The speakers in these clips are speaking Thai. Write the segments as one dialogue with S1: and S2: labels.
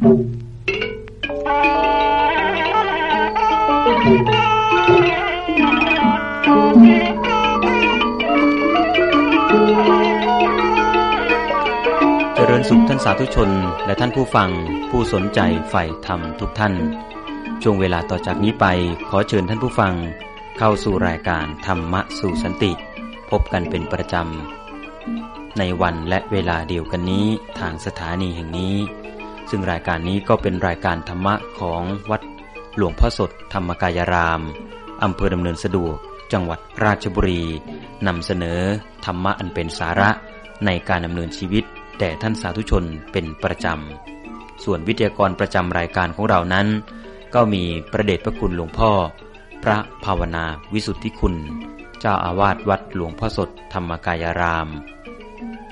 S1: เจริญสุขท่านสาธุชน และท่านผู้ฟังผู้สนใจใฝ่ธรรมทุกท่าน ช่วงเวลาต่อจากนี้ไปขอเชิญท่านผู้ฟังเข้าสู่รายการธรรมะสู่สันติ พบกันเป็นประจำ ในวันและเวลาเดียวกันนี้ทางสถานีแห่งนี้ ซึ่งรายการนี้ก็เป็นรายการธรรมะของวัดหลวงพ่อสดธรรมกายราม อำเภอดำเนินสะดวก จังหวัดราชบุรีนำเสนอธรรมะอันเป็นสาระในการดำเนินชีวิตแด่ท่านสาธุชนเป็นประจำ ส่วนวิทยากรประจำรายการของเรานั้น ก็มีประเดชพระคุณหลวงพ่อ พระภาวนาวิสุทธิคุณ เจ้าอาวาสวัดหลวงพ่อสดธรรมกายาราม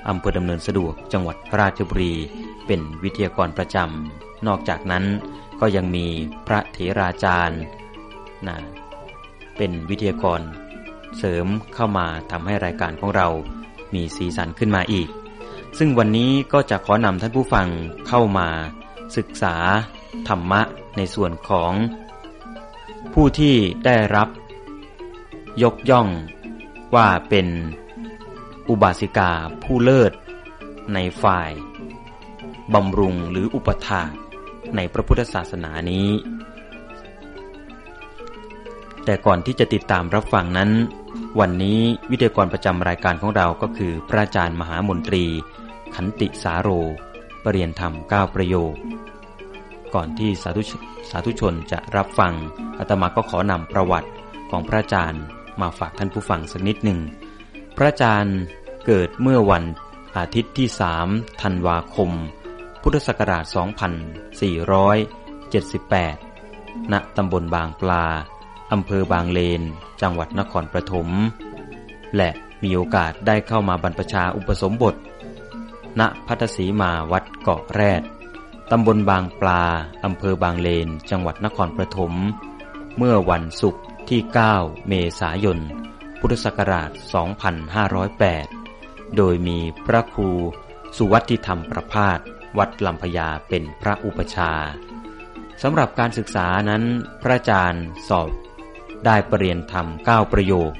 S1: อำเภอดำเนินสะดวกจังหวัดราชบุรี เป็นวิทยากรประจำ นอกจากนั้นก็ยังมีพระเถราจารย์นะเป็นวิทยากรเสริมเข้ามาทำให้รายการของเรามีสีสันขึ้นมาอีก ซึ่งวันนี้ก็จะขอนำท่านผู้ฟังเข้ามาศึกษาธรรมะในส่วนของ ผู้ที่ได้รับ ยกย่องว่าเป็นอุบาสิกาผู้เลิศในฝ่าย บำรุงหรืออุปถาในพระพุทธศาสนานี้ แต่ก่อนที่จะติดตามรับฟังนั้น วันนี้วิทยากรประจำรายการของเราก็คือ พระอาจารย์มหามนตรี ขันติสาโรปรริยนธรรม 9 ประโยค ก่อนที่สาธุสาธุชนจะรับฟังอาตมาก็ขอนำประวัติของพระอาจารย์มาฝากท่านผู้ฟังสักนิดหนึ่ง พระอาจารย์เกิดเมื่อวันอาทิตย์ที่3ธันวาคม พุทธศักราช 2478 ณ ตำบลบางปลา อำเภอบางเลน จังหวัดนครปฐม และมีโอกาสได้เข้ามาบรรพชาอุปสมบท ณ พัทสีมาวัดเกาะแรด ตำบลบางปลา อำเภอบางเลน จังหวัดนครปฐม เมื่อวันศุกร์ที่ 9 เมษายน พุทธศักราช 2508 โดยมีพระครูสุวัติธรรมประพาส วัดลำพญาเป็นพระอุปชาสำหรับการศึกษานั้น พระอาจารย์สอบ ได้ปรริญญาธรรม 9 ประโยค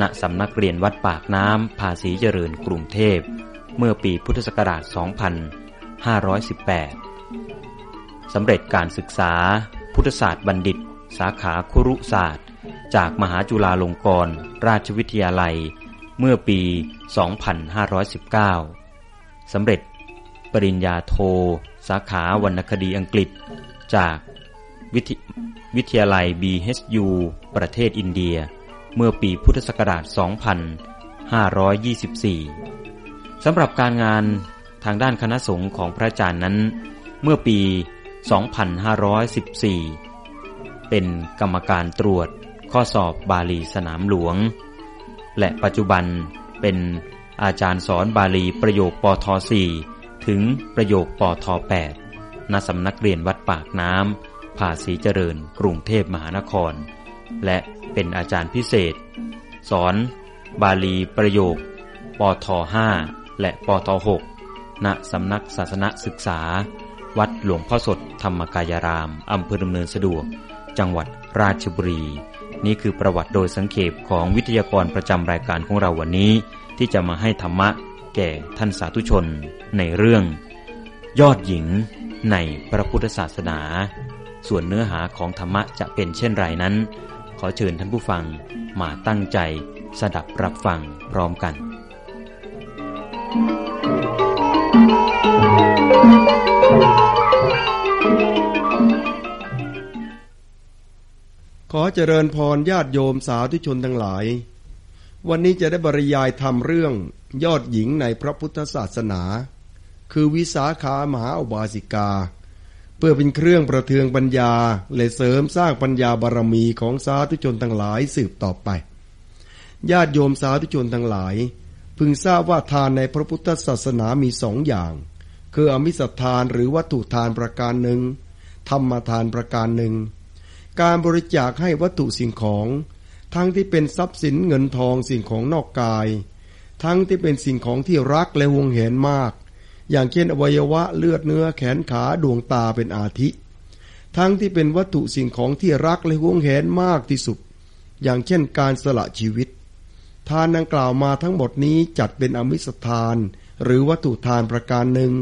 S1: ณสำนักเรียนวัดปากน้ำภาษีเจริญกรุงเทพ เมื่อปีพุทธศักราช 2518 สำเร็จการศึกษา พุทธศาสตร์บัณฑิต สาขาคุรุศาสตร์ จากมหาจุฬาลงกรณราชวิทยาลัย เมื่อปี 2519 สำเร็จ ปริญญาโท สาขาวรรณคดีอังกฤษ จากวิทวิทยาลัย BHU ประเทศอินเดีย เมื่อปีพุทธศักราช 2524 สำหรับการงานทางด้านคณะสงฆ์ของพระอาจารย์นั้น เมื่อปี 2514 เป็นกรรมการตรวจข้อสอบบาลีสนามหลวง และปัจจุบันเป็นอาจารย์สอนบาลีประโยคปท 4 ถึงประโยคปท8ณสำนักเรียนวัดปากน้ำภาษีเจริญกรุงเทพมหานคร และเป็นอาจารย์พิเศษ สอน บาลีประโยคปท5และปท6ณสำนักศาสนศึกษา วัดหลวงพ่อสดธรรมกายรามอำเภอดำเนินสะดวก จังหวัดราชบุรีนี่คือประวัติโดยสังเขปของวิทยากรประจำรายการของเราวันนี้ ที่จะมาให้ธรรมะ แก่ท่านสาธุชนในเรื่อง ยอดหญิงในพระพุทธศาสนา ส่วนเนื้อหาของธรรมะจะเป็นเช่นไรนั้น ขอเชิญท่านผู้ฟังมาตั้งใจสดับรับฟังพร้อมกัน
S2: ขอเจริญพรญาติโยมสาธุชนทั้งหลาย วันนี้จะได้บรรยายทำเรื่อง ยอดหญิงในพระพุทธศาสนา คือวิสาขามหาอุบาสิกา เพื่อเป็นเครื่องประเทืองปัญญาและเสริมสร้างปัญญาบารมีของสาธุชนทั้งหลายสืบต่อไป ญาติโยมสาธุชนทั้งหลาย พึงทราบว่าทานในพระพุทธศาสนามีสองอย่าง คืออมิสทานหรือวัตถุทานประการหนึ่งธรรมทานประการหนึ่ง การบริจาคให้วัตถุสิ่งของ ทั้งที่เป็นทรัพย์สินเงินทองสิ่งของนอกกาย ทั้งที่เป็นสิ่งของที่รักและหวงเห็นมาก อย่างเช่นอวัยวะเลือดเนื้อแขนขาดวงตาเป็นอาทิ ทั้งที่เป็นวัตถุสิ่งของที่รักและหวงแหนมากที่สุด อย่างเช่นการสละชีวิต ทานดังกล่าวมาทั้งหมดนี้จัดเป็นอมิสทาน หรือวัตถุทานประการหนึ่ง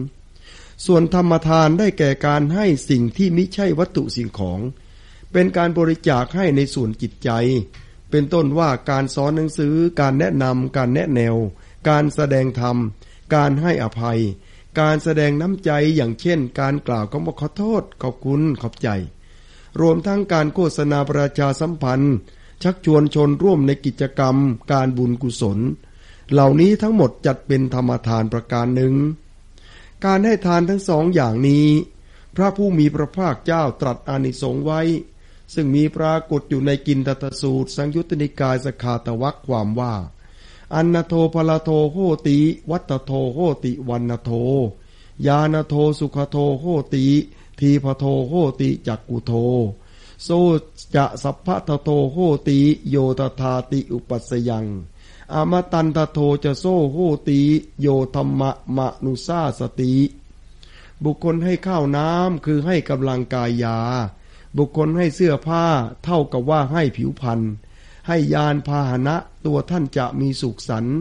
S2: ส่วนธรรมทานได้แก่การให้สิ่งที่ไมิใช่วัตถุสิ่งของ เป็นการบริจาคให้ในส่วนจิตใจ เป็นต้นว่าการสอนหนังสือ การแนะนำการแนะแนว การแสดงธรรม การให้อภัย การแสดงน้ำใจอย่างเช่น การกล่าวคำว่าขอโทษ ขอบคุณขอบใจ รวมทั้งการโฆษณาประชาสัมพันธ์ ชักชวนชนร่วมในกิจกรรม การบุญกุศล เหล่านี้ทั้งหมดจัดเป็นธรรมทานประการหนึ่ง การให้ทานทั้งสองอย่างนี้ พระผู้มีพระภาคเจ้าตรัสอานิสงส์ไว้ ซึ่งมีปรากฏอยู่ในกินตตสูตร สังยุตติกายสขาตวักความว่า อันนโทพลโทโหติ วัตโทโหติวันโท ยานโทสุขโทโหติ ทีพโทโหติจักกุโทโซจะสัพพะทโทโหติโยตถาติอุปัสยังอมตันตโทจะโซโหติโยธรรมะมะนุสาสติ บุคคลให้ข้าวน้ำคือให้กำลังกายยา บุคคลให้เสื้อผ้าเท่ากับว่าให้ผิวพรรณให้ยานพาหนะตัวท่านจะมีสุขสันต์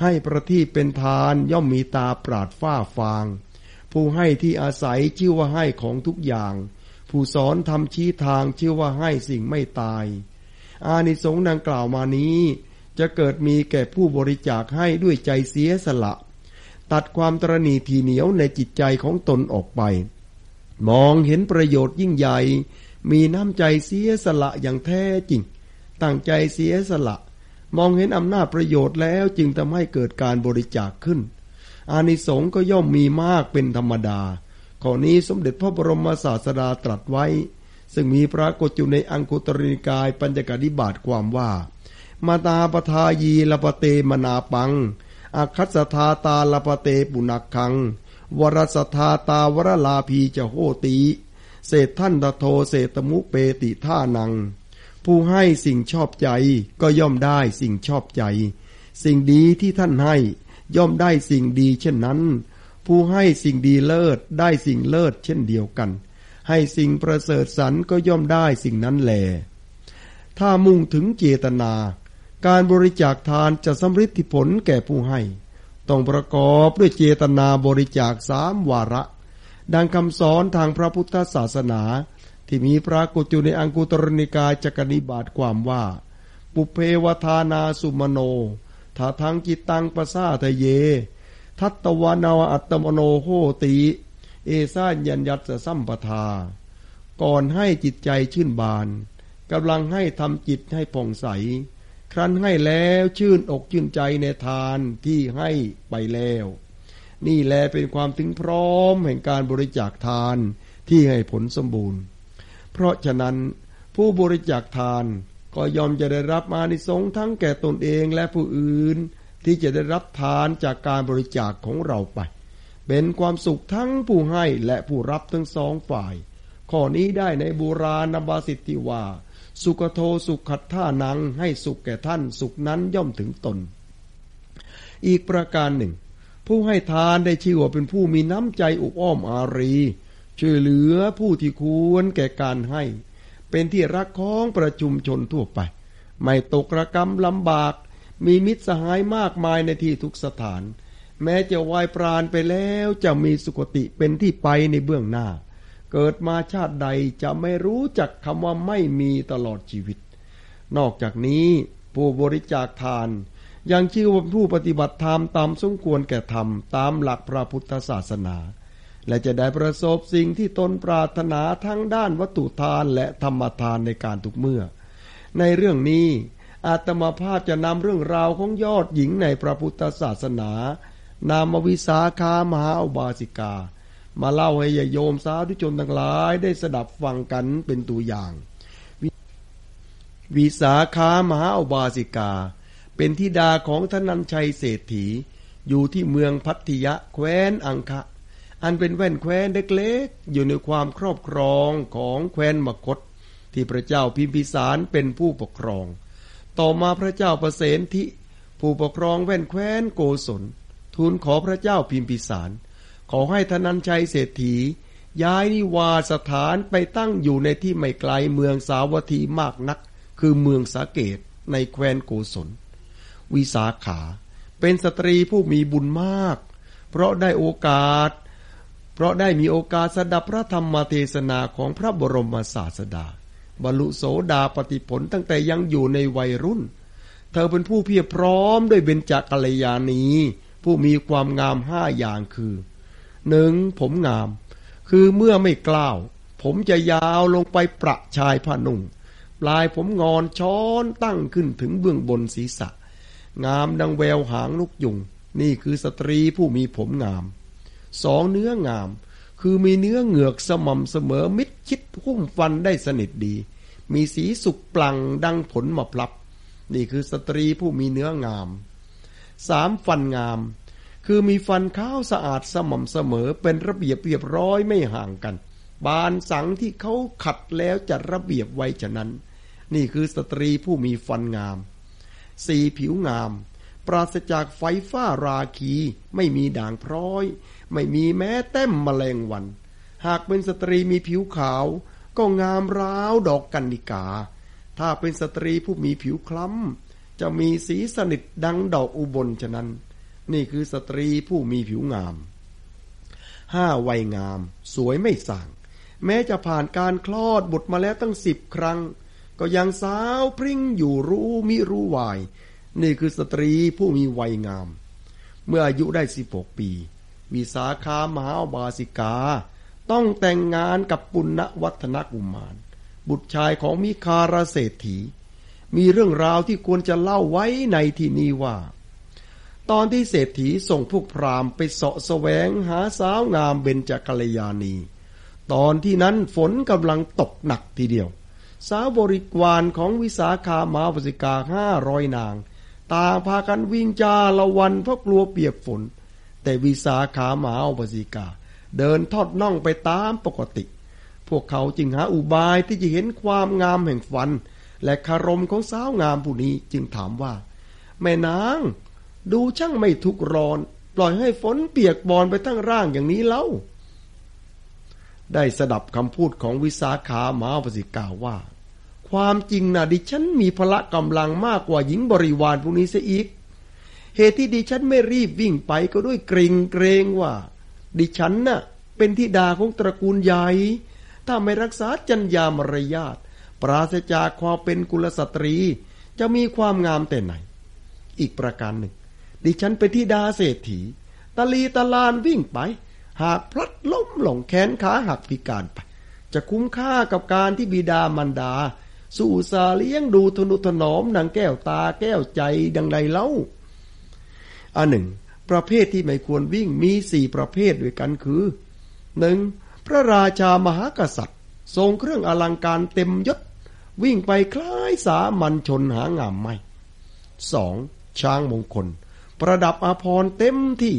S2: ให้ประทีปเป็นทานย่อมมีตาปราดฟ้าฟาง ผู้ให้ที่อาศัยชื่อว่าให้ของทุกอย่าง ผู้สอนทำชี้ทางชื่อว่าให้สิ่งไม่ตาย อานิสงส์ดังกล่าวมานี้ จะเกิดมีแก่ผู้บริจาคให้ด้วยใจเสียสละ ตัดความตรณีทีเหนียวในจิตใจของตนออกไป มองเห็นประโยชน์ยิ่งใหญ่ มีน้ำใจเสียสละอย่างแท้จริง ตั้งใจเสียสละ มองเห็นอำนาจประโยชน์แล้วจึงทำให้เกิดการบริจาคขึ้น อานิสงส์ก็ย่อมมีมากเป็นธรรมดา ข้อนี้สมเด็จพระบรมศาสดาตรัสไว้ ซึ่งมีปรากฏอยู่ในอังคุตรนิกายปัญจกนิบาตความว่า มาตาปทายีลปเตมนาปังอาคัสธาตาลปเตปุนักขัง วรสธาตาวรลาภีจะโหตี เศษท่านตโทเศตมุเปติท่านัง ผู้ให้สิ่งชอบใจก็ย่อมได้สิ่งชอบใจ สิ่งดีที่ท่านให้ย่อมได้สิ่งดีเช่นนั้น ผู้ให้สิ่งดีเลิศได้สิ่งเลิศเช่นเดียวกัน ให้สิ่งประเสริฐสรรก็ย่อมได้สิ่งนั้นแหลถ้ามุ่งถึงเจตนา การบริจาคทานจะสำฤทธิผลแก่ผู้ให้ ต้องประกอบด้วยเจตนาบริจาคสามวาระ ดังคำสอนทางพระพุทธศาสนา ที่มีปรากฏอยู่ในอังกุตรนิกายจักนิบาตความว่า ปุเพวทานาสุมโนถ้าทางจิตตังปะซาทะเย ทัตตวานาวอัตมโนโหติ เอซานยัญยัตสสัมปทา ก่อนให้จิตใจชื่นบานกำลังให้ทำจิตให้ผ่องใส ครั้นให้แล้วชื่นอกชื่นใจในทานที่ให้ไปแล้ว นี่แลเป็นความถึงพร้อมแห่งการบริจาคทานที่ให้ผลสมบูรณ์ เพราะฉะนั้นผู้บริจาคทานก็ยอมจะได้รับอานิสงส์ทั้งแก่ตนเองและผู้อื่น ที่จะได้รับทานจากการบริจาคของเราไป เป็นความสุขทั้งผู้ให้และผู้รับทั้งสองฝ่าย ข้อนี้ได้ในบูราณบาสิทธิว่า สุขโทสุขขัดท่านังให้สุขแก่ท่านสุขนั้นย่อมถึงตน อีกประการหนึ่ง ผู้ให้ทานได้ชื่อว่าเป็นผู้มีน้ำใจอุบอ้อมอารีช่วยเหลือผู้ที่ควรแก่การให้ เป็นที่รักของประชุมชนทั่วไป ไม่ตกระกรรมลำบาก มีมิตรสหายมากมายในที่ทุกสถาน แม้จะวายปราณไปแล้วจะมีสุคติเป็นที่ไปในเบื้องหน้า เกิดมาชาติใดจะไม่รู้จักคำว่าไม่มีตลอดชีวิต นอกจากนี้ผู้บริจาคทาน ยังชื่อว่าผู้ปฏิบัติธรรมตามสมควรแก่ธรรมตามหลักพระพุทธศาสนา และจะได้ประสบสิ่งที่ตนปรารถนาทั้งด้านวัตถุทานและธรรมทานในการทุกเมื่อ ในเรื่องนี้อาตมาภาพจะนำเรื่องราวของยอดหญิงในพระพุทธศาสนา นามวิสาขามหาอุบาสิกา มาเล่าให้ญาโยมสาธุชนทั้งหลายได้สดับฟังกันเป็นตัวอย่าง วิสาขามหาอุบาสิกา เป็นธิดาของทนันชัยเศรษฐี อยู่ที่เมืองพัทยะแคว้นอังคะ อันเป็นแว่นแคว้นเล็กๆอยู่ในความครอบครองของแคว้นมคต ที่พระเจ้าพิมพิสารเป็นผู้ปกครอง ต่อมาพระเจ้าประเสนทิผู้ปกครองแว่นแคว้นโกศลทูลขอพระเจ้าพิมพิสาร ขอให้ธนัญชัยเศรษฐี ย้ายนิวาสถานไปตั้งอยู่ในที่ไม่ไกลเมืองสาวัตถีมากนัก คือเมืองสาเกตในแคว้นโกศล วิสาขา เป็นสตรีผู้มีบุญมาก เพราะได้โอกาส เพราะได้มีโอกาสสดับพระธรรมเทศนาของพระบรมศาสดา บรรลุโสดาปฏิผลตั้งแต่ยังอยู่ในวัยรุ่น เธอเป็นผู้เพียรพร้อมด้วยเบญจกัลยาณีผู้มีความงามห้าอย่างคือหนึ่งผมงาม คือเมื่อไม่กล้าว ผมจะยาวลงไปประชายผ้านุ่ง ปลายผมงอนช้อนตั้งขึ้นถึงเบื้องบนศีรษะ งามดังแววหางลูกยุง นี่คือสตรีผู้มีผมงาม สองเนื้องาม คือมีเนื้อเหงือกสม่ำเสมอมิดชิดหุ้มฟันได้สนิทดี มีสีสุกปลังดังผลมะพลับ นี่คือสตรีผู้มีเนื้องามสามฟันงาม คือมีฟันข้าวสะอาดสม่ำเสมอเป็นระเบียบเรียบร้อยไม่ห่างกัน ปานสังข์ที่เขาขัดแล้วจัดระเบียบไว้ฉะนั้น นี่คือสตรีผู้มีฟันงาม สีผิวงาม ปราศจากไฝฝ้าราคี ไม่มีด่างพร้อย ไม่มีแม้แต้มแมลงวัน หากเป็นสตรีมีผิวขาว ก็งามราวดอกกรรณิการ์ ถ้าเป็นสตรีผู้มีผิวคล้ำ จะมีสีสนิทดังดอกอุบลฉะนั้น นี่คือสตรีผู้มีผิวงามห้าวัยงาม สวยไม่สั่ง แม้จะผ่านการคลอดบุตรมาแล้วตั้งสิบครั้ง ก็ยังสาวพริ้งอยู่รู้มิรู้วาย นี่คือสตรีผู้มีวัยงาม เมื่ออายุได้สิบหกปี วิสาขามหาบาสิกา ต้องแต่งงานกับปุณณวัฒนกุมาร บุตรชายของมิคาราเศรษฐี มีเรื่องราวที่ควรจะเล่าไว้ในที่นี้ว่า ตอนที่เศรษฐีส่งพวกพราหมณ์ไปเสาะแสวงหาสาวงามเบญจกัลยาณี ตอนที่นั้นฝนกำลังตกหนักทีเดียว สาวบริกรของวิสาขามาปสิกาห้าร้อยนาง ต่างพากันวิ่งจาละวันเพราะกลัวเปียกฝน แต่วิสาขามาปสิกา เดินทอดน่องไปตามปกติ พวกเขาจึงหาอุบายที่จะเห็นความงามแห่งฟัน และคารมของสาวงามผู้นี้จึงถามว่า แม่นาง ดูช่างไม่ทุกร้อน ปล่อยให้ฝนเปียกบอนไปทั้งร่างอย่างนี้เล่า ได้สดับคำพูดของวิสาขามาปสิกาว่า ความจริงนะดิฉันมีพละกำลังมากกว่าหญิงบริวารพวกนี้เสียอีก เหตุที่ดิฉันไม่รีบวิ่งไปก็ด้วยเกรงเกรงว่า ดิฉันน่ะเป็นธิดาของตระกูลใหญ่ ถ้าไม่รักษาจัญญามารยาทปราศจากความเป็นกุลสตรี จะมีความงามแต่ไหน อีกประการหนึ่ง ดิฉันเป็นที่ดาเศรษฐี ตะลีตะลานวิ่งไป หากพลัดล้มหลงแขนขาหักพิการไป จะคุ้มค่ากับการที่บิดามันดา สู่สาเลี้ยงดูทนุถนอมนางแก้วตาแก้วใจดังใดเล่าอันหนึ่ง ประเภทที่ไม่ควรวิ่งมีสี่ประเภทด้วยกันคือหนึ่งพระราชามหากษัตริย์ ทรงเครื่องอลังการเต็มยศ วิ่งไปคล้ายสามัญชนหางามไม่สองช้างมงคล ประดับอาภรณ์เต็มที่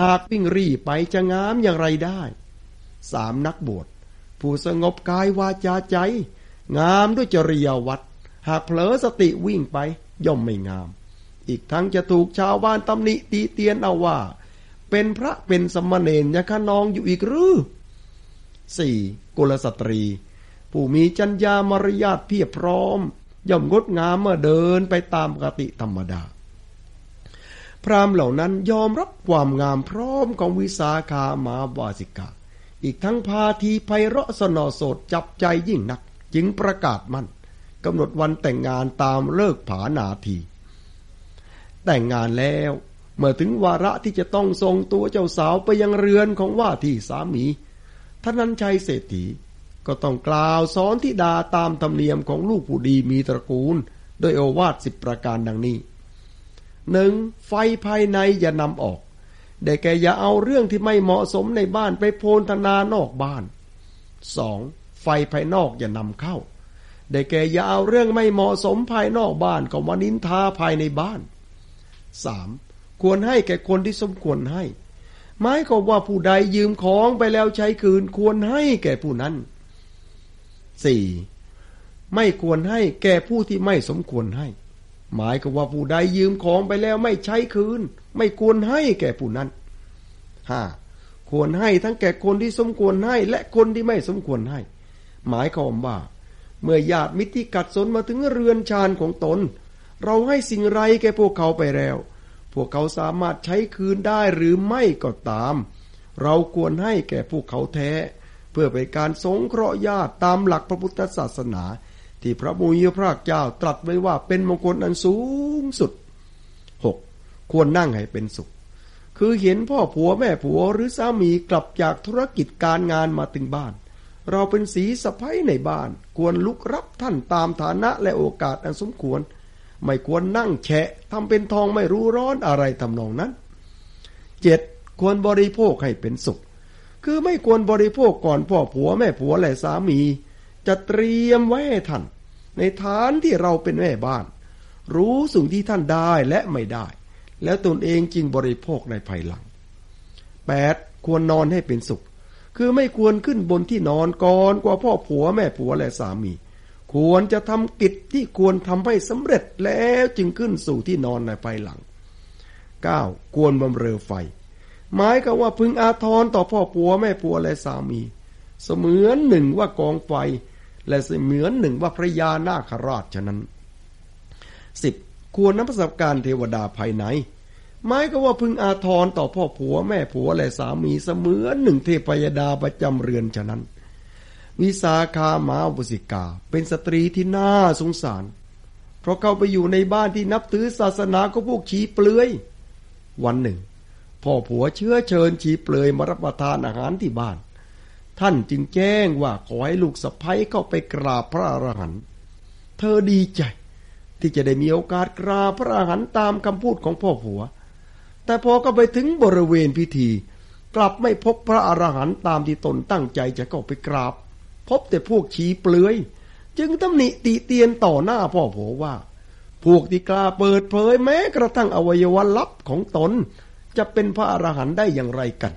S2: หากวิ่งรีไปจะงามอย่างไรได้สามนักบวชผู้สงบกายวาจาใจ งามด้วยจริยวัดหากเผลอสติวิ่งไปย่อมไม่งาม อีกทั้งจะถูกชาวบ้านตำหนิตีเตียนเอาว่า เป็นพระเป็นสมณเณรยคะนองอยู่อีกหรือสี่กุลสตรี ผู้มีจัญญามารยาทเพียบพร้อม ย่อมงดงามเมื่อเดินไปตามปกติธรรมดา พราหมณ์เหล่านั้นยอมรับความงามพร้อมของวิสาขามาวาสิกา อีกทั้งพาทีไพเราะสนอโสดจับใจยิ่งนัก จึงประกาศมั่นกำหนดวันแต่งงานตามเลิกผานาที แต่งงานแล้ว เมื่อถึงวาระที่จะต้องส่งตัวเจ้าสาวไปยังเรือนของว่าที่สามีท่านันชัยเศรษฐีก็ต้องกล่าวสอนทิดาตามธรรมเนียมของลูกผู้ดีมีตระกูล โดยโอวาทสิบประการดังนี้ หนึ่งไฟภายในอย่านำออกได้แก่อย่าเอาเรื่องที่ไม่เหมาะสมในบ้านไปโพลธนานอกบ้านสองไฟภายนอกอย่านำเข้าได้แก่อย่าเอาเรื่องไม่เหมาะสมภายนอกบ้านก็มานินทาภายในบ้านสามควรให้แก่คนที่สมควรให้หมายก็ว่าผู้ใดยืมของไปแล้วใช้คืนควรให้แก่ผู้นั้นสี่ไม่ควรให้แก่ผู้ที่ไม่สมควรให้ หมายก็ว่าผู้ใดยืมของไปแล้วไม่ใช้คืน ไม่ควรให้แก่ผู้นั้นห้าควรให้ทั้งแก่คนที่สมควรให้และคนที่ไม่สมควรให้ หมายความว่า เมื่อญาติมิตรที่กัดสนมาถึงเรือนชานของตน เราให้สิ่งไรแก่พวกเขาไปแล้ว พวกเขาสามารถใช้คืนได้หรือไม่ก็ตาม เราควรให้แก่พวกเขาแท้ เพื่อเป็นการสงเคราะห์ญาติตามหลักพระพุทธศาสนา ที่พระมุยพระเจ้าตรัสไว้ว่าเป็นมงคลอันสูงสุด 6. ควรนั่งให้เป็นสุข คือเห็นพ่อผัวแม่ผัวหรือสามีกลับจากธุรกิจการงานมาถึงบ้าน เราเป็นสีสะพ้ยในบ้าน ควรลุกรับท่านตามฐานะและโอกาสอันสมควร ไม่ควรนั่งแฉะทำเป็นทองไม่รู้ร้อนอะไรทำนองนั้นเจ็ดควรบริโภคให้เป็นสุข คือไม่ควรบริโภคก่อนพ่อผัวแม่ผัวและสามี จะเตรียมไว้ให้ท่าน ในฐานที่เราเป็นแม่บ้าน รู้สิ่งที่ท่านได้และไม่ได้ แล้วตนเองจึงบริโภคในภายหลัง 8. ควรนอนให้เป็นสุข คือไม่ควรขึ้นบนที่นอนก่อนกว่าพ่อผัวแม่ผัวและสามี ควรจะทำกิจที่ควรทำให้สำเร็จแล้วจึงขึ้นสู่ที่นอนในภายหลัง 9. ควรบำเรอไฟ หมายก็ว่าพึงอาทรต่อพ่อผัวแม่ผัวและสามี เสมือนหนึ่งว่ากองไฟ และเสมือนหนึ่งว่าพระยานาคราชฉะนั้น 10. ควรนับประสบการเทวดาภายในหมายก็ว่าพึงอาทรต่อพ่อผัวแม่ผัวและสามีเสมือนหนึ่งเทพยดาประจำเรือนฉะนั้น วิสาขามาบุสิกา เป็นสตรีที่น่าสงสาร เพราะเข้าไปอยู่ในบ้านที่นับถือศาสนาก็พวกชีเปลือย วันหนึ่ง พ่อผัวเชื้อเชิญชีเปลือยมารับประทานอาหารที่บ้าน ท่านจึงแจ้งว่าขอให้ลูกสะพ้ยเข้าไปกราบพระอรหันต์เธอดีใจ ที่จะได้มีโอกาสกราบพระอรหันต์ตามคำพูดของพ่อผัว แต่พอก็ไปถึงบริเวณพิธี กลับไม่พบพระอรหันต์ตามที่ตนตั้งใจจะเข้าไปกราบ พบแต่พวกชีเปลือย จึงตำหนิตีเตียนต่อหน้าพ่อผัวว่า พวกที่กล้าเปิดเผยแม้กระทั่งอวัยวะลับของตน จะเป็นพระอรหันต์ได้อย่างไรกัน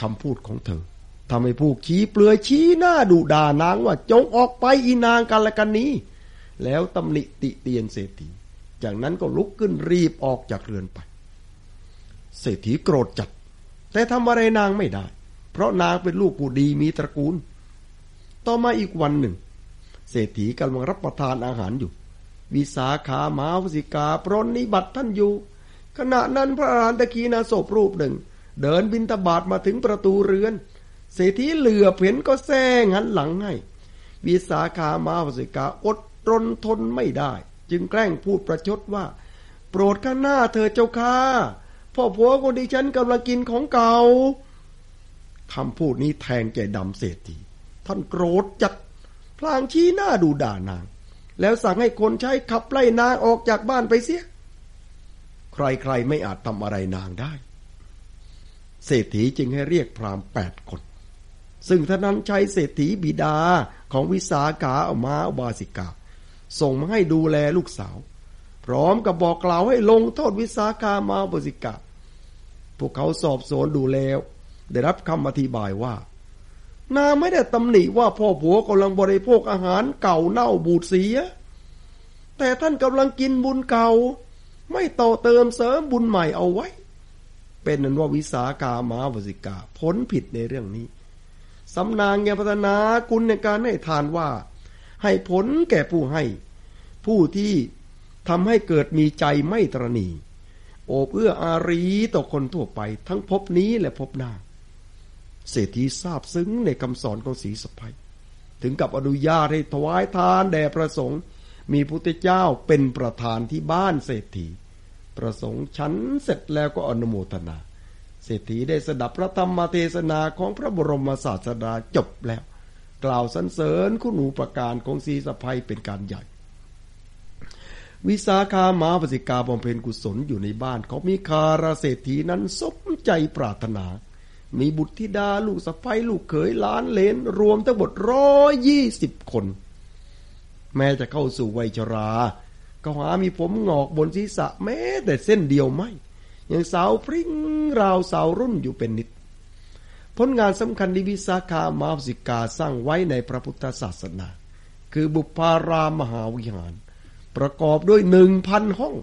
S2: คำพูดของเธอ ทำให้พวกชี้เปลือยชี้หน้าดุด่านางว่าจงออกไปอีนางกันละกันนี้ แล้วตำหนิติเตียนเศรษฐี จากนั้นก็ลุกขึ้นรีบออกจากเรือนไป เศรษฐีโกรธจัด แต่ทำอะไรนางไม่ได้ เพราะนางเป็นลูกผู้ดีมีตระกูล ต่อมาอีกวันหนึ่ง เศรษฐีกำลังรับประทานอาหารอยู่ วิสาขามาวสิกาปรนนิบัติท่านอยู่ ขณะนั้นพระอรหันตกีนาศพรูปหนึ่ง เดินบินตบาทมาถึงประตูเรือน เศรษฐีเหลือเห็นก็แซงหันหลังให้วิสาขามาวสิกาอดรนทนไม่ได้ จึงแกล้งพูดประชดว่า โปรดข้าหน้าเธอเจ้าค่าพ่อผัวคนที่ฉันกำลังกินของเก่าคำพูดนี้แทงใจดำเศรษฐีท่านโกรธจัดพลางชี้หน้าดูด่านาง แล้วสั่งให้คนใช้ขับไล่นางออกจากบ้านไปเสีย ใครๆไม่อาจทำอะไรนางได้ เศรษฐีจึงให้เรียกพรามแปดคน ซึ่งท่านั้นใช้เศรษฐีบิดาของวิสาขาเอามาอบาสิกา ส่งมาให้ดูแลลูกสาว พร้อมกับบอกกล่าวให้ลงโทษวิสาขามาอบาสิกา พวกเขาสอบสวนดูแล้ว ได้รับคำอธิบายว่า นาไม่ได้ตำหนิว่าพ่อผัวกำลังบริโภคอาหารเก่าเน่าบูดเสีย แต่ท่านกำลังกินบุญเก่า ไม่ต่อเติมเสริมบุญใหม่เอาไว้ เป็นนั้นว่าวิสาขามาวสิกาพ้นผิดในเรื่องนี้ สำนางยังพัฒนาคุณในการให้ทานว่า ให้ผลแก่ผู้ให้ ผู้ที่ทำให้เกิดมีใจไม่ตรณีโอบเอื้ออารีต่อคนทั่วไป ทั้งพบนี้และพบหน้า เศรษฐีทราบซึ้งในคำสอนของสีสภัย ถึงกับอนุญาตให้ถวายทานแด่ประสงค์ มีพุทธเจ้าเป็นประธานที่บ้านเศรษฐี ประสงค์ฉันเสร็จแล้วก็อนุโมทนา เศรษฐีได้สดับพระธรรมเทศนาของพระบรมศาสดาจบแล้ว กล่าวสรรเสริญคุณูประการของสีสภัยเป็นการใหญ่ วิสาขามาปสิกาบำเพ็ญกุศลอยู่ในบ้านเขามีคาราเศรษฐีนั้นสมใจปรารถนา มีบุตรธิดาลูกสะใภ้ลูกเขยล้านเลนรวมทั้งหมดร้อยยี่สิบคน แม้จะเข้าสู่วัยชรา ก็หามีผมงอกบนศีรษะแม้แต่เส้นเดียวไม่ อยังสาวพริ้งราวสาวรุ่นอยู่เป็นนิด ผลงานสำคัญที่วิสาขามาสิกาสร้างไว้ในพระพุทธศาสนา คือบุพารามหาวิหาร ประกอบด้วยหนึ่งพันห้อง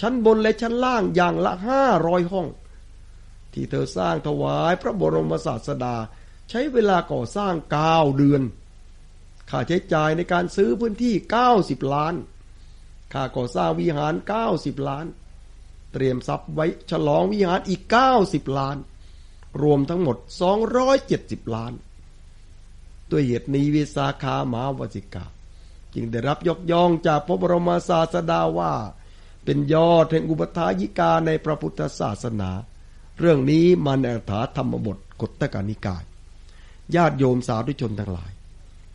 S2: ชั้นบนและชั้นล่างอย่างละห้าร้อยห้อง ที่เธอสร้างถวายพระบรมศาสดาใช้เวลาก่อสร้างเก้าเดือน ค่าใช้จ่ายในการซื้อพื้นที่เก้าสิบล้าน ค่าก่อสร้างวิหารเก้าสิบล้าน เตรียมทรัพย์ไว้ฉลองวิหารอีกเก้าสิบล้าน รวมทั้งหมดสองร้อยเจ็ดสิบล้าน ด้วยเหตุนี้วิสาขามาวสิกา จึงได้รับยกย่องจากพระบรมศาสดาว่า เป็นยอดแห่งอุปถายิกาในพระพุทธศาสนา เรื่องนี้มันอัถาธรรมบทกฎตกานิกาย ญาติโยมสาธุชนทั้งหลาย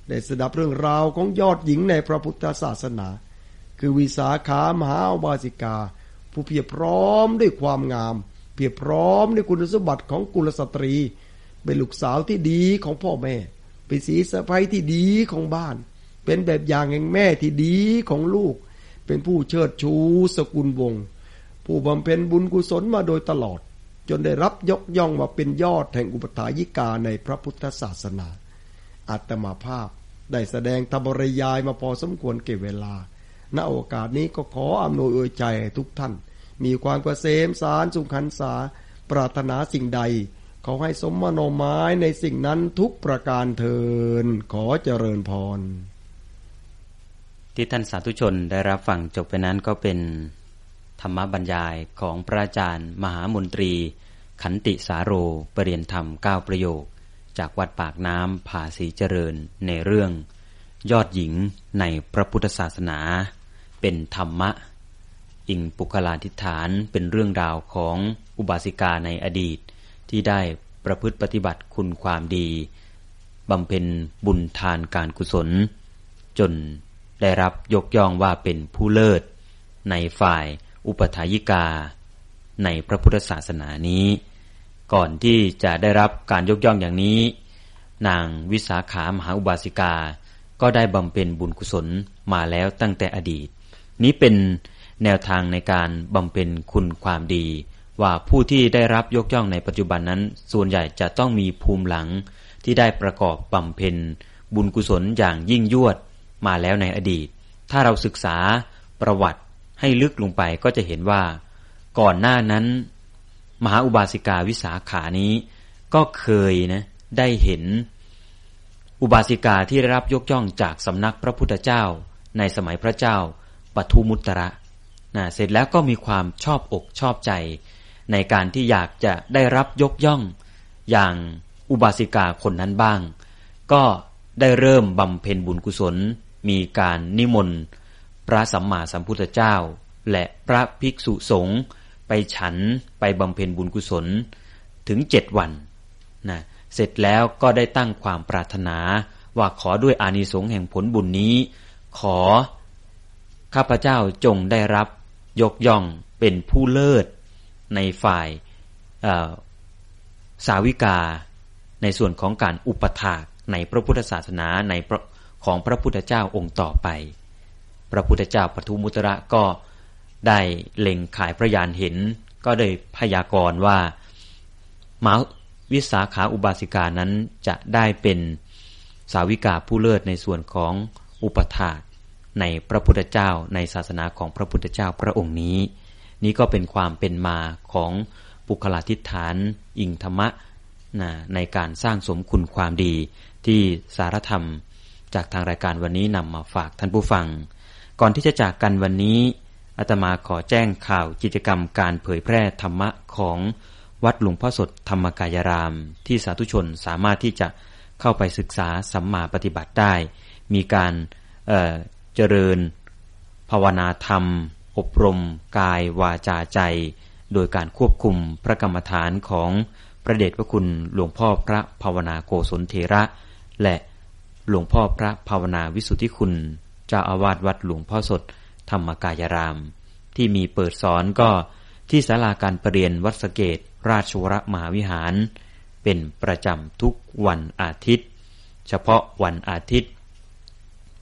S2: ได้สดับเรื่องราวของยอดหญิงในพระพุทธศาสนา คือวิสาขามหาบาสิกา ผู้เพียรพร้อมด้วยความงาม เพียรพร้อมด้วยคุณสมบัติของกุลสตรี เป็นลูกสาวที่ดีของพ่อแม่ เป็นสีสะพ้ยที่ดีของบ้าน เป็นแบบอย่างแห่งแม่ที่ดีของลูก เป็นผู้เชิดชูสกุลวงศ์ผู้บำเพ็ญบุญกุศลมาโดยตลอด จนได้รับยกย่องมาเป็นยอดแห่งอุปถายิกาในพระพุทธศาสนาอาตมาภาพได้แสดงธรรมรยายมาพอสมควรเก็บเวลา ณโอกาสนี้ก็ขออำนวยอวยใจทุกท่าน มีความกเกษมสารสุขันษา ปรารถนาสิ่งใดขาให้สมมโนไม้ในสิ่งนั้นทุกประการเทินขอเจริญพร
S1: ที่ท่านสาธุชนได้รับฟังจบไปนั้นก็เป็นธรรมบรรยายของพระอาจารย์ มหามนตรี ขันติสาโรปรเรียนธรรมเก้าประโยค จากวัดปากน้ำผาสีเจริญในเรื่อง ยอดหญิงในพระพุทธศาสนา เป็นธรรมะ อิงปุคลาธิฐานเป็นเรื่องราวของอุบาสิกาในอดีต ที่ได้ประพฤติปฏิบัติคุณความดีบำเพ็ญบุญทานการกุศล จนได้รับยกย่องว่าเป็นผู้เลิศ ในฝ่ายอุปถายิกา ในพระพุทธศาสนานี้ ก่อนที่จะได้รับการยกย่องอย่างนี้ นางวิสาขามหาอุบาสิกา ก็ได้บำเพ็ญบุญกุศลมาแล้วตั้งแต่อดีต นี้เป็นแนวทางในการบำเพ็ญคุณความดี ว่าผู้ที่ได้รับยกย่องในปัจจุบันนั้น ส่วนใหญ่จะต้องมีภูมิหลังที่ได้ประกอบบำเพ็ญบุญกุศลอย่างยิ่งยวดมาแล้วในอดีต ถ้าเราศึกษาประวัติให้ลึกลงไปก็จะเห็นว่า ก่อนหน้านั้น มหาอุบาสิกาวิสาขานี้ก็เคยนะได้เห็น อุบาสิกาที่ได้รับยกย่องจากสำนักพระพุทธเจ้า ในสมัยพระเจ้า ปทุมุตระนะเสร็จแล้วก็มีความชอบอกชอบใจ ในการที่อยากจะได้รับยกย่อง อย่างอุบาสิกาคนนั้นบ้าง ก็ได้เริ่มบำเพ็ญบุญกุศล มีการนิมนต์ พระสัมมาสัมพุทธเจ้า และพระภิกษุสงฆ์ไปฉันไปบำเพ็ญบุญกุศลถึงเจ็ดวันนะเสร็จแล้วก็ได้ตั้งความปรารถนาว่าขอด้วยอานิสงส์แห่งผลบุญนี้ ขอ ข้าพเจ้าจงได้รับ ยกย่องเป็นผู้เลิศ ในฝ่ายสาวิกา ในส่วนของการอุปถากในพระพุทธศาสนาในของพระพุทธเจ้าองค์ต่อไป พระพุทธเจ้าปทุมุตระก็ได้เล็งขายพระยานเห็น ก็ได้พยากรณ์ว่ามาวิสาขาอุบาสิกานั้นจะได้เป็นสาวิกาผู้เลิศในส่วนของอุปถาก ในพระพุทธเจ้า ในศาสนาของพระพุทธเจ้าพระองค์นี้ นี่ก็เป็นความเป็นมาของบุคลาธิฐาน อิงธรรมะนะในการสร้างสมคุณความดีที่สารธรรม จากทางรายการวันนี้นำมาฝากท่านผู้ฟัง ก่อนที่จะจากกันวันนี้อาตมาขอแจ้งข่าวกิจกรรมการเผยแพร่ธรรมะของวัดหลวงพ่อสดธรรมกายราม ที่สาธุชนสามารถที่จะเข้าไปศึกษาสัมมาปฏิบัติได้ มีการ จริญ ภาวนาธรรม อบรม กายวาจาใจ โดยการควบคุมพระกรรมฐานของพระเดชพระคุณหลวงพ่อพระภาวนาโกศลเทระ และหลวงพ่อพระภาวนาวิสุทธิคุณ เจ้าอาวาสวัดหลวงพ่อสด ธรรมกายราม ที่มีเปิดสอนก็ที่ศาลาการประเรียนวัดสเกตราชวรมหาวิหาร เป็นประจำทุกวันอาทิตย์ เฉพาะวันอาทิตย์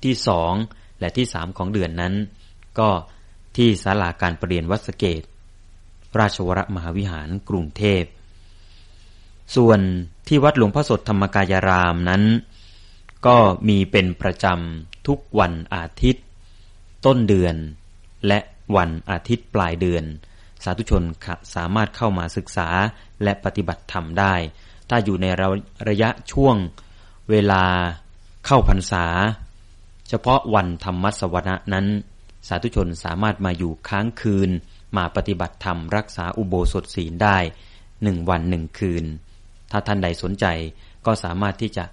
S1: ที่สอง และที่สามของเดือนนั้น ก็ที่ศาลาการประเรียนวัดสเกต ราชวรมหาวิหารกรุงเทพ ส่วนที่วัดหลวงพ่อสดธรรมกายรามนั้น ก็มีเป็นประจำทุกวันอาทิตย์ ต้นเดือน และวันอาทิตย์ปลายเดือน สาธุชนสามารถเข้ามาศึกษาและปฏิบัติธรรมได้ ถ้าอยู่ในระยะช่วงเวลาเข้าพรรษา เฉพาะวันธรรมสวนะนั้น สาธุชนสามารถมาอยู่ค้างคืน มาปฏิบัติธรรมรักษาอุโบสถศีลได้หนึ่งวันหนึ่งคืน ถ้าท่านใดสนใจก็สามารถที่จะ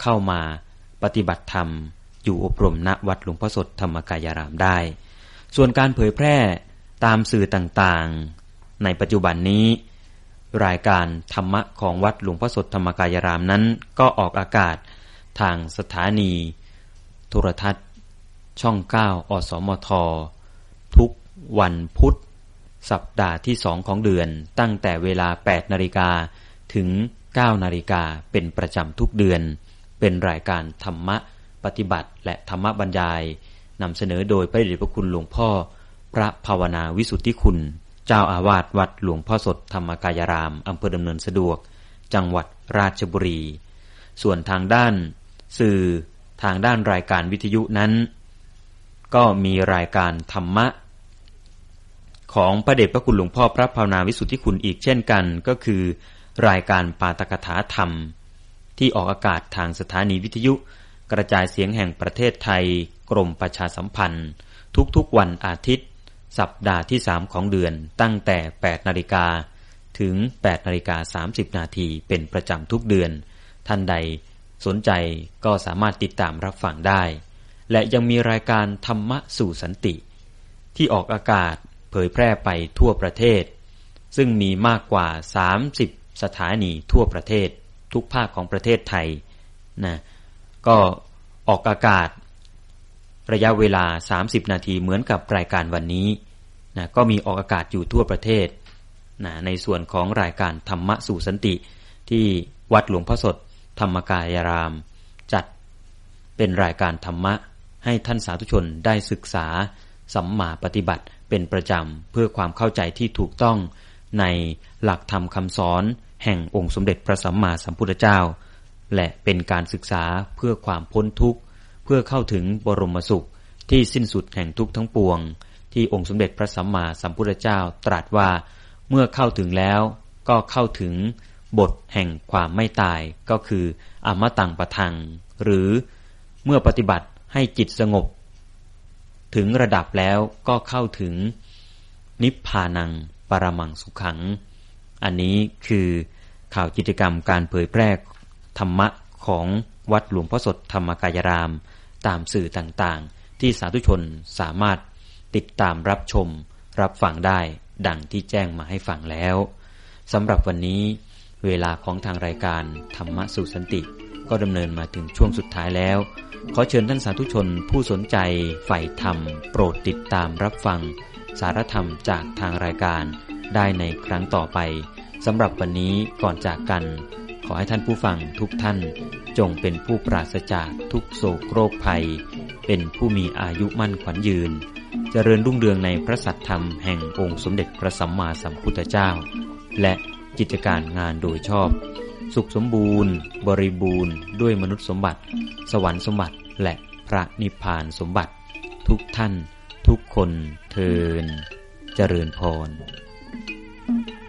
S1: เข้ามาปฏิบัติธรรม อยู่อบรมณวัดหลวงพ่อสดธรรมกายารามได้ ส่วนการเผยแพร่ตามสื่อต่างๆ ในปัจจุบันนี้ รายการธรรมะของวัดหลวงพ่อสดธรรมกายารามนั้น ก็ออกอากาศทางสถานี ทรทัศน์ ช่อง 9 อสมท ทุกวันพุธ สัปดาห์ที่สองของเดือน ตั้งแต่เวลา 8 นาฬิกาถึง 9 นาฬิกาเป็นประจำทุกเดือน เป็นรายการธรรมะปฏิบัติ และธรรมบรรยายนำเสนอโดยพระเดชพระคุณหลวงพ่อ พระภาวนาวิสุทธิคุณ เจ้าอาวาสวัดหลวงพ่อสดธรรมกายรามอำเภอดำเนินสะดวก จังหวัดราชบุรี ส่วนทางด้าน สื่อ ทางด้านรายการวิทยุนั้น ก็มีรายการธรรมะ ของพระเดชพระคุณหลวงพ่อพระภาวนาวิสุทธิคุณอีกเช่นกัน ก็คือ รายการปาตกถาธรรม ที่ออกอากาศทางสถานีวิทยุ กระจายเสียงแห่งประเทศไทย กรมประชาสัมพันธ์ ทุกๆวันอาทิตย์ สัปดาห์ที่สามของเดือนตั้งแต่ 8 นาฬิกาถึง 8 นาฬิกา 30 นาทีเป็นประจำทุกเดือน ท่านใด สนใจก็สามารถติดตามรับฟังได้ และยังมีรายการธรรมะสู่สันติ ที่ออกอากาศเผยแพร่ไปทั่วประเทศ ซึ่งมีมากกว่า 30 สถานีทั่วประเทศ ทุกภาคของประเทศไทยนะก็ออกอากาศ ระยะเวลา 30 นาทีเหมือนกับรายการวันนี้นะก็มีออกอากาศอยู่ทั่วประเทศนะในส่วนของรายการธรรมะสู่สันติที่วัดหลวงพ่อสด ธรรมกายราม จัดเป็นรายการธรรมะ ให้ท่านสาธุชนได้ศึกษา สัมมาปฏิบัติเป็นประจำ เพื่อความเข้าใจที่ถูกต้องในหลักธรรมคำสอน แห่งองค์สมเด็จพระสัมมาสัมพุทธเจ้า และเป็นการศึกษาเพื่อความพ้นทุกข์ เพื่อเข้าถึงบรมสุขที่สิ้นสุดแห่งทุกทั้งปวง ที่องค์สมเด็จพระสัมมาสัมพุทธเจ้าตรัสว่าเมื่อเข้าถึงแล้วก็เข้าถึง บทแห่งความไม่ตายก็คืออมตังปะทัง หรือเมื่อปฏิบัติให้จิตสงบ ถึงระดับแล้วก็เข้าถึง นิพพานังปรมังสุขัง อันนี้คือข่าวกิจกรรมการเผยแพร่ธรรมะของวัดหลวงพ่อสดธรรมกายราม ตามสื่อต่างๆ ที่สาธุชนสามารถติดตามรับชม รับฟังได้ดังที่แจ้งมาให้ฟังแล้วสำหรับวันนี้ เวลาของทางรายการธรรมะสู่สันติ ก็ดำเนินมาถึงช่วงสุดท้ายแล้ว ขอเชิญท่านสาธุชนผู้สนใจใฝ่ธรรม โปรดติดตามรับฟัง สารธรรมจากทางรายการได้ในครั้งต่อไปสำหรับวันนี้ก่อนจากกัน ขอให้ท่านผู้ฟังทุกท่าน จงเป็นผู้ปราศจากทุกโศกโรคภัย เป็นผู้มีอายุมั่นขวัญยืนจเจริญรุ่งเรืองในพระสัตธรรมแห่งองค์สมเด็จพระสัมมาสัมพุทธเจ้า และ กิจการงานโดยชอบ สุขสมบูรณ์ บริบูรณ์ ด้วยมนุษย์สมบัติ สวรรค์สมบัติและพระนิพพานสมบัติ ทุกท่าน ทุกคนเทินเจริญพร thank you